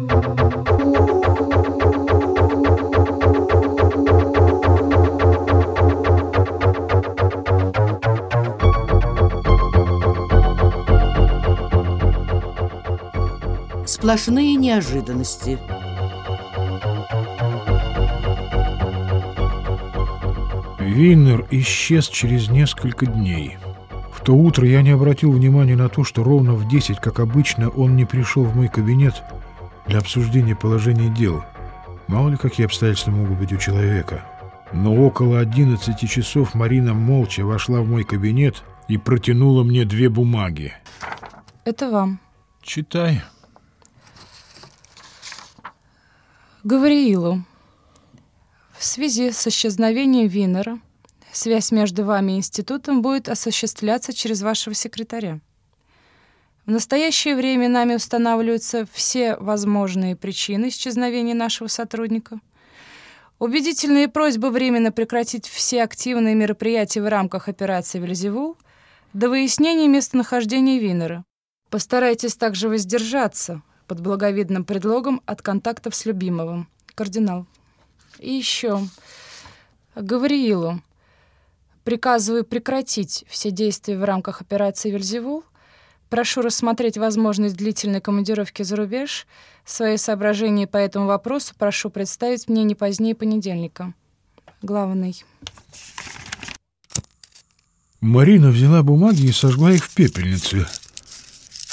Сплошные неожиданности. Виннер исчез через несколько дней. В то утро я не обратил внимания на то, что ровно в 10, как обычно, он не пришел в мой кабинет для обсуждения положения дел. Мало ли какие обстоятельства могут быть у человека. Но около 11 часов Марина молча вошла в мой кабинет и протянула мне две бумаги. Это вам. Читай. Гавриилу. В связи с исчезновением Винера связь между вами и институтом будет осуществляться через вашего секретаря. В настоящее время нами устанавливаются все возможные причины исчезновения нашего сотрудника. Убедительные просьбы временно прекратить все активные мероприятия в рамках операции «Вельзевул» до выяснения местонахождения Винера. Постарайтесь также воздержаться под благовидным предлогом от контактов с любимым. Кардинал. И еще. Гавриилу. Приказываю прекратить все действия в рамках операции «Вельзевул». Прошу рассмотреть возможность длительной командировки за рубеж. Свои соображения по этому вопросу прошу представить мне не позднее понедельника. Главный. Марина взяла бумаги и сожгла их в пепельнице.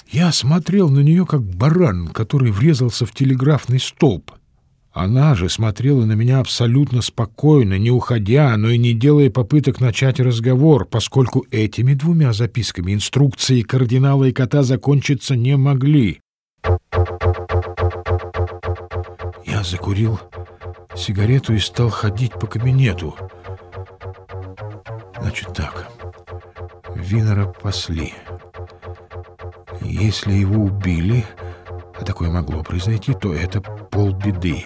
Я смотрел на нее, как баран, который врезался в телеграфный столб. Она же смотрела на меня абсолютно спокойно, не уходя, но и не делая попыток начать разговор, поскольку этими двумя записками инструкции кардинала и кота закончиться не могли. Я закурил сигарету и стал ходить по кабинету. Значит так, Винера пасли. Если его убили, а такое могло произойти, то это полбеды.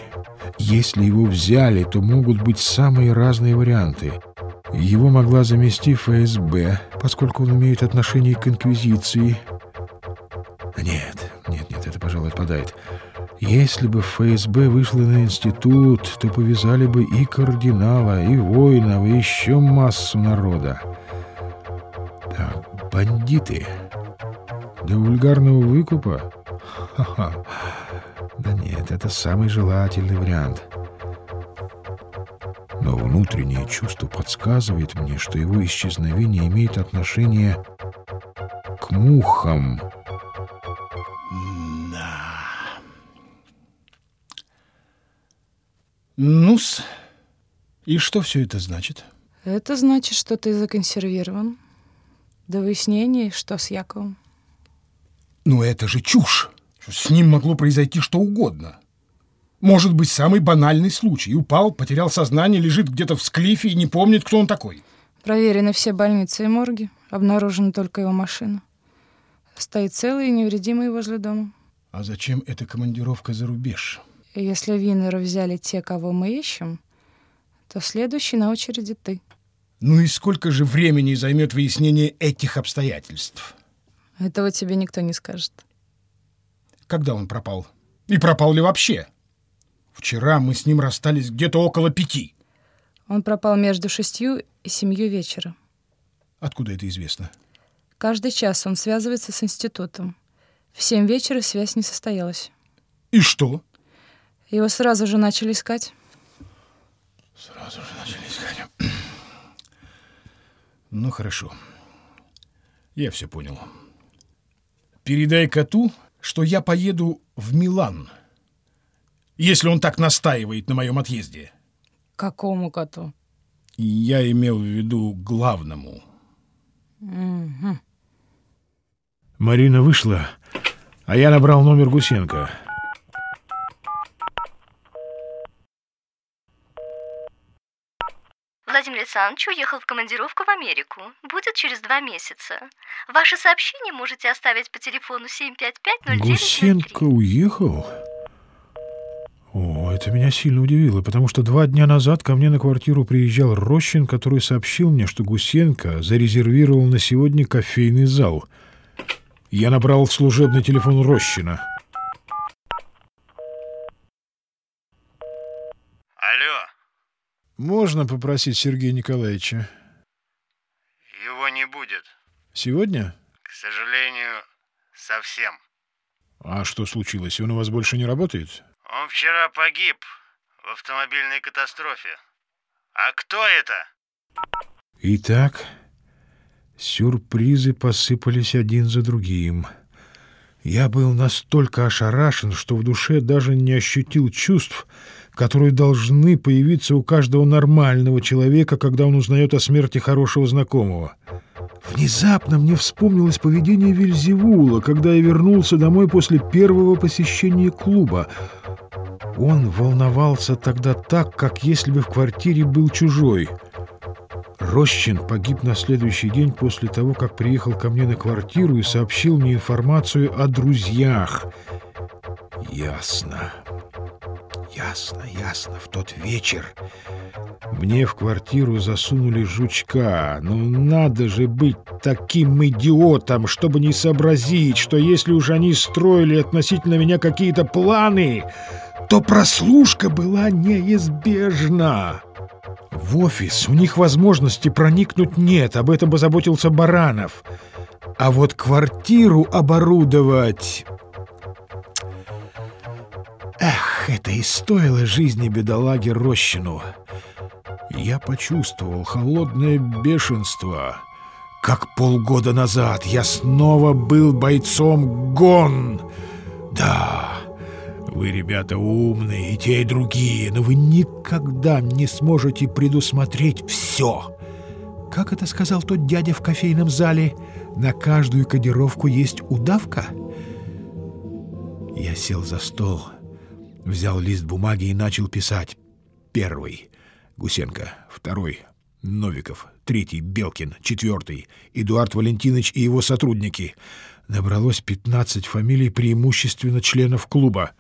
Если его взяли, то могут быть самые разные варианты. Его могла замести ФСБ, поскольку он имеет отношение к Инквизиции. Нет, нет, нет, это, пожалуй, отпадает. Если бы ФСБ вышло на институт, то повязали бы и кардинала, и воинов, и еще массу народа. Так, бандиты. До вульгарного выкупа? Ха-ха. Да нет, это самый желательный вариант. Но внутреннее чувство подсказывает мне, что его исчезновение имеет отношение к мухам. Да. Ну-с, и что все это значит? Это значит, что ты законсервирован. До выяснения, что с Яковом. Ну это же чушь! С ним могло произойти что угодно. Может быть, самый банальный случай. Упал, потерял сознание, лежит где-то в склифе и не помнит, кто он такой. Проверены все больницы и морги. Обнаружена только его машина. Стоит целый и невредимый возле дома. А зачем эта командировка за рубеж? Если Винера взяли те, кого мы ищем, то следующий на очереди ты. Ну и сколько же времени займет выяснение этих обстоятельств? Этого тебе никто не скажет. Когда он пропал? И пропал ли вообще? Вчера мы с ним расстались где-то около пяти. Он пропал между шестью и семью вечера. Откуда это известно? Каждый час он связывается с институтом. В семь вечера связь не состоялась. И что? Его сразу же начали искать. Сразу же начали искать. Ну, хорошо. Я все понял. Передай коту, что я поеду в Милан, если он так настаивает на моем отъезде. Какому коту? Я имел в виду главному. Угу. Марина вышла, а я набрал номер Гусенко. Владимир Александрович уехал в командировку в Америку. Будет через два месяца. Ваше сообщение можете оставить по телефону 755-0903. Гусенко уехал? О, это меня сильно удивило, потому что два дня назад ко мне на квартиру приезжал Рощин, который сообщил мне, что Гусенко зарезервировал на сегодня кофейный зал. Я набрал служебный телефон Рощина. Алло, можно попросить Сергея Николаевича? Его не будет. Сегодня? К сожалению, совсем. А что случилось? Он у вас больше не работает? Он вчера погиб в автомобильной катастрофе. А кто это? Итак, сюрпризы посыпались один за другим. Я был настолько ошарашен, что в душе даже не ощутил чувств, которые должны появиться у каждого нормального человека, когда он узнает о смерти хорошего знакомого. Внезапно мне вспомнилось поведение Вильзевула, когда я вернулся домой после первого посещения клуба. Он волновался тогда так, как если бы в квартире был чужой. Рощин погиб на следующий день после того, как приехал ко мне на квартиру и сообщил мне информацию о друзьях. Ясно. Ясно, ясно. В тот вечер мне в квартиру засунули жучка. Ну надо же быть таким идиотом, чтобы не сообразить, что если уж они строили относительно меня какие-то планы, то прослушка была неизбежна. В офис у них возможности проникнуть нет, об этом позаботился Баранов. А вот квартиру оборудовать... Эх, это и стоило жизни бедолаги Рощину. Я почувствовал холодное бешенство. Как полгода назад я снова был бойцом ГОН. Да, вы, ребята, умные, и те, и другие, но вы никогда не сможете предусмотреть все. Как это сказал тот дядя в кофейном зале? На каждую кодировку есть удавка? Я сел за стол, взял лист бумаги и начал писать. Первый — Гусенко. Второй — Новиков. Третий — Белкин. Четвертый — Эдуард Валентинович и его сотрудники. Набралось 15 фамилий преимущественно членов клуба.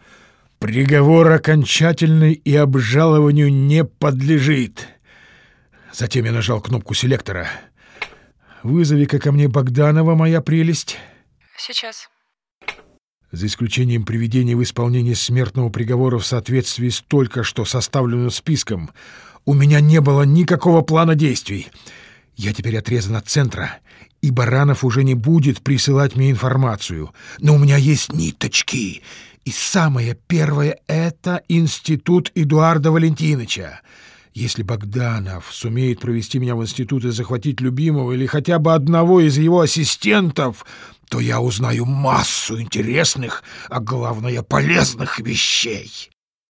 Приговор окончательный и обжалованию не подлежит. Затем я нажал кнопку селектора. «Вызови-ка ко мне Богданова, моя прелесть». Сейчас. За исключением приведения в исполнение смертного приговора в соответствии с только что составленным списком, у меня не было никакого плана действий. Я теперь отрезан от центра, и Баранов уже не будет присылать мне информацию. Но у меня есть ниточки — и самое первое — это институт Эдуарда Валентиновича. Если Богданов сумеет провести меня в институт и захватить любимого или хотя бы одного из его ассистентов, то я узнаю массу интересных, а главное полезных вещей.